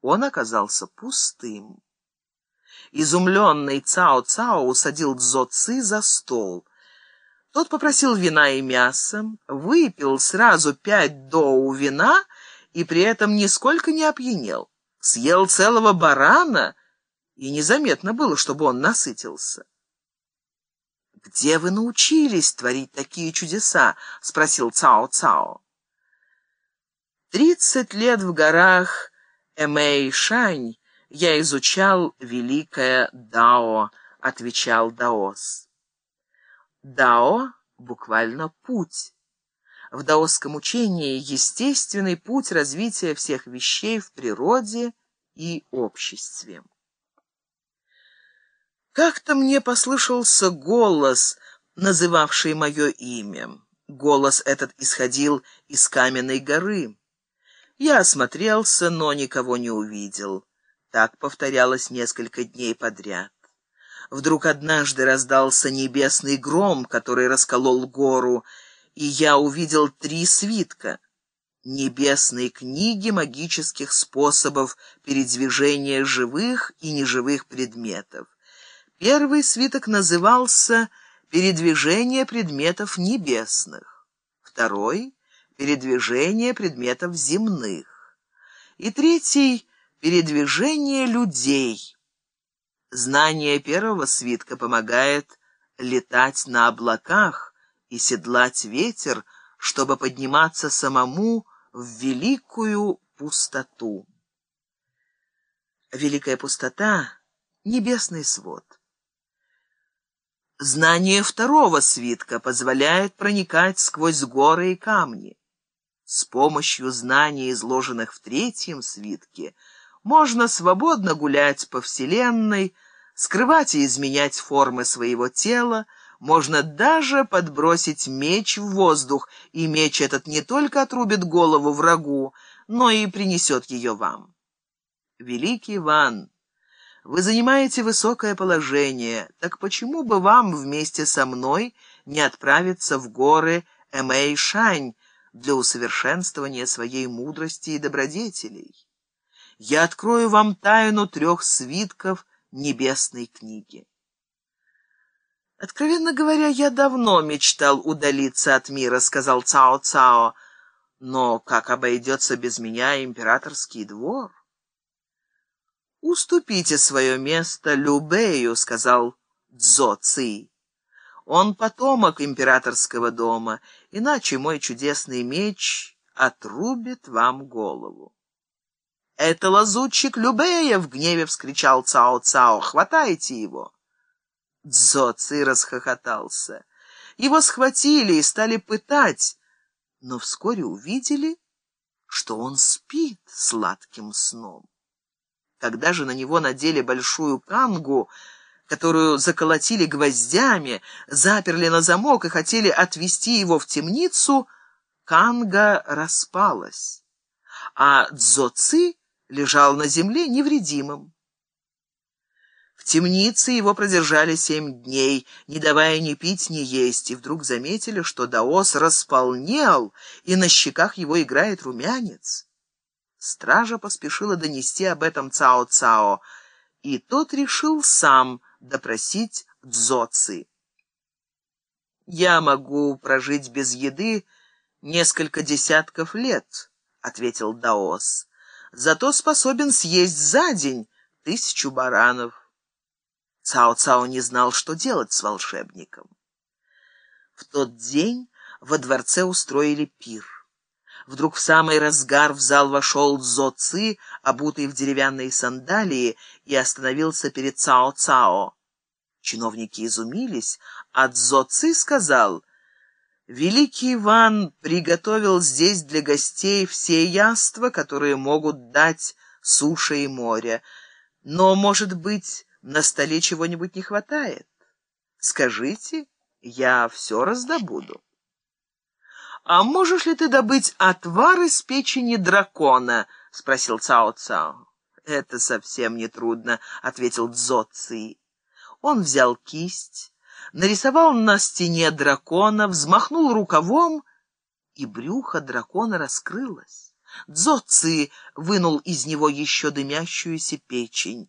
он оказался пустым. Изумленный Цао-Цао усадил Цзо-Ци за стол. Тот попросил вина и мяса, выпил сразу пять доу вина и при этом нисколько не опьянел. Съел целого барана, и незаметно было, чтобы он насытился. «Где вы научились творить такие чудеса?» — спросил Цао-Цао. «Тридцать лет в горах Эмэй-Шань я изучал великое Дао», — отвечал Даос. Дао — буквально путь. В даосском учении естественный путь развития всех вещей в природе и обществе. Как-то мне послышался голос, называвший мое имя. Голос этот исходил из каменной горы. Я осмотрелся, но никого не увидел. Так повторялось несколько дней подряд. Вдруг однажды раздался небесный гром, который расколол гору, и я увидел три свитка — небесные книги магических способов передвижения живых и неживых предметов. Первый свиток назывался «Передвижение предметов небесных», второй — «Передвижение предметов земных» и третий — «Передвижение людей». Знание первого свитка помогает летать на облаках и седлать ветер, чтобы подниматься самому в великую пустоту. Великая пустота — небесный свод. Знание второго свитка позволяет проникать сквозь горы и камни. С помощью знаний, изложенных в третьем свитке, можно свободно гулять по Вселенной, скрывать и изменять формы своего тела, можно даже подбросить меч в воздух, и меч этот не только отрубит голову врагу, но и принесет ее вам. Великий Иван вы занимаете высокое положение, так почему бы вам вместе со мной не отправиться в горы Эмэй-Шань для усовершенствования своей мудрости и добродетелей? Я открою вам тайну трех свитков небесной книги. «Откровенно говоря, я давно мечтал удалиться от мира», — сказал Цао-Цао. «Но как обойдется без меня императорский двор?» «Уступите свое место Любею», — сказал Цзо Ци. «Он потомок императорского дома, иначе мой чудесный меч отрубит вам голову». «Это лазутчик Любея!» — в гневе вскричал Цао-Цао. «Хватайте его!» Цзо Ци расхохотался. Его схватили и стали пытать, но вскоре увидели, что он спит сладким сном. Когда же на него надели большую кангу, которую заколотили гвоздями, заперли на замок и хотели отвести его в темницу, канга распалась, а Цзоци лежал на земле невредимым. В темнице его продержали семь дней, не давая ни пить, ни есть, и вдруг заметили, что Даос располнел, и на щеках его играет румянец. Стража поспешила донести об этом Цао-Цао, и тот решил сам допросить Дзоци. «Я могу прожить без еды несколько десятков лет», — ответил Даос. «Зато способен съесть за день тысячу баранов». Цао-Цао не знал, что делать с волшебником. В тот день во дворце устроили пир. Вдруг в самый разгар в зал вошел Цзо Ци, обутый в деревянные сандалии, и остановился перед Цао-Цао. Чиновники изумились, а Цзо Ци сказал, «Великий Иван приготовил здесь для гостей все яства, которые могут дать суша и море. Но, может быть, на столе чего-нибудь не хватает? Скажите, я все раздобуду». «А можешь ли ты добыть отвар из печени дракона?» — спросил Цао-Цао. «Это совсем не трудно», — ответил Цзо Ци. Он взял кисть, нарисовал на стене дракона, взмахнул рукавом, и брюхо дракона раскрылось. Дзоци вынул из него еще дымящуюся печень.